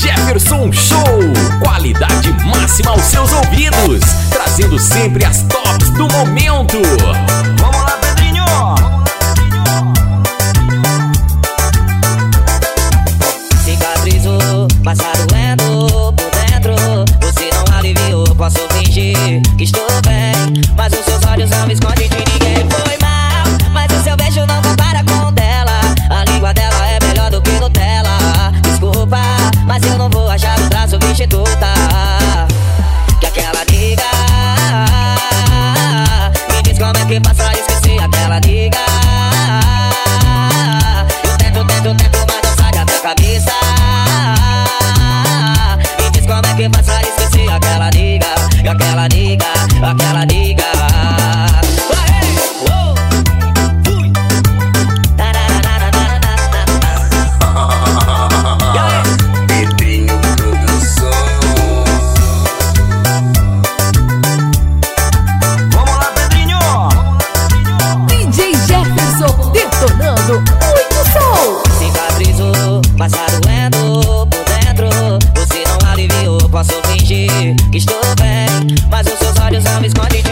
Jefferson Show. Qualidade máxima aos seus ouvidos, trazendo sempre as tops do momento. Vamos lá, Pedrinho! Cicatrizou, passa doendo por é dentro. Você não aliviou, posso fingir que estou bem. que passa a esquecer aquela nega Eu tento, tento, tento, mas não sai da minha cabeça. Me diz como é que passa a esquecer aquela nega Aquela nega, aquela nega estou bem, mas os seus olhos não me escondem de